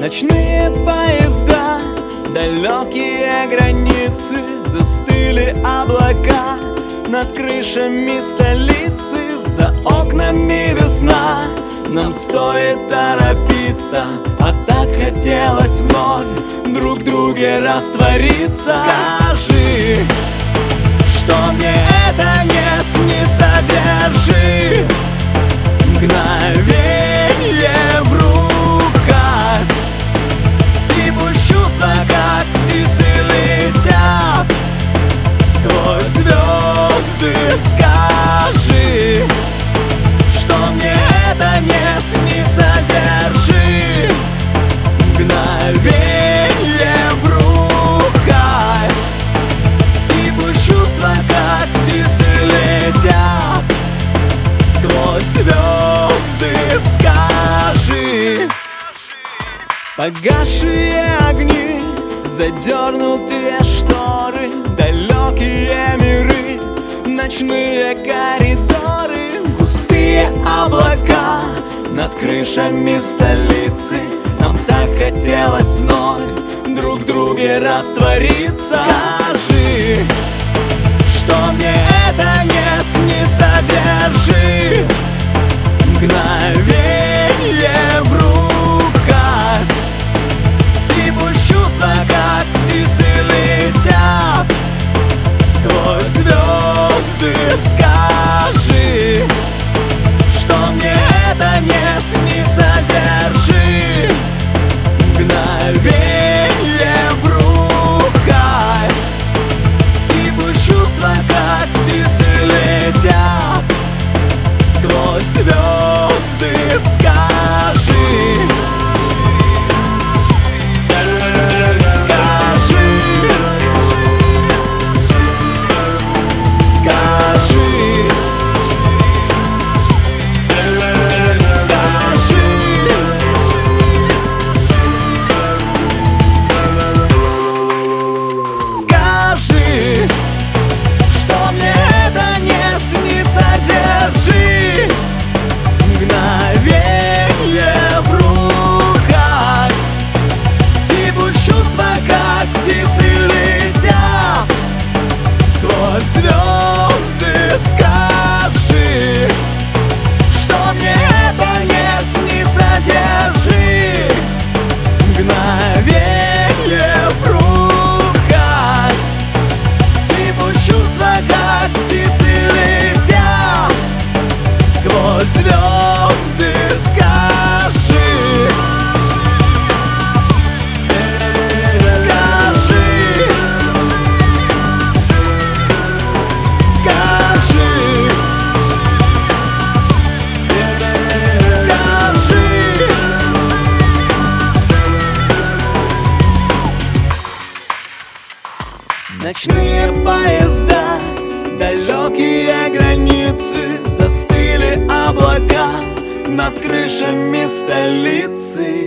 Ночные поезда, далекие границы Застыли облака. Над крышами столицы За окнами весна, нам стоит торопиться А так хотелось вновь друг друге раствориться. Скажи, Погасшие огни, задернутые шторы Далекие миры, ночные коридоры Густые облака. Над крышами столицы Нам так хотелось вновь друг друге раствориться. Скажи, скажи Что мне это не снится, держи. Мгновенье в руках И пусть чувства, как птицы, летят. Сквозь звезды скажи Ночные поезда, далекие границы Застыли облака над крышами столицы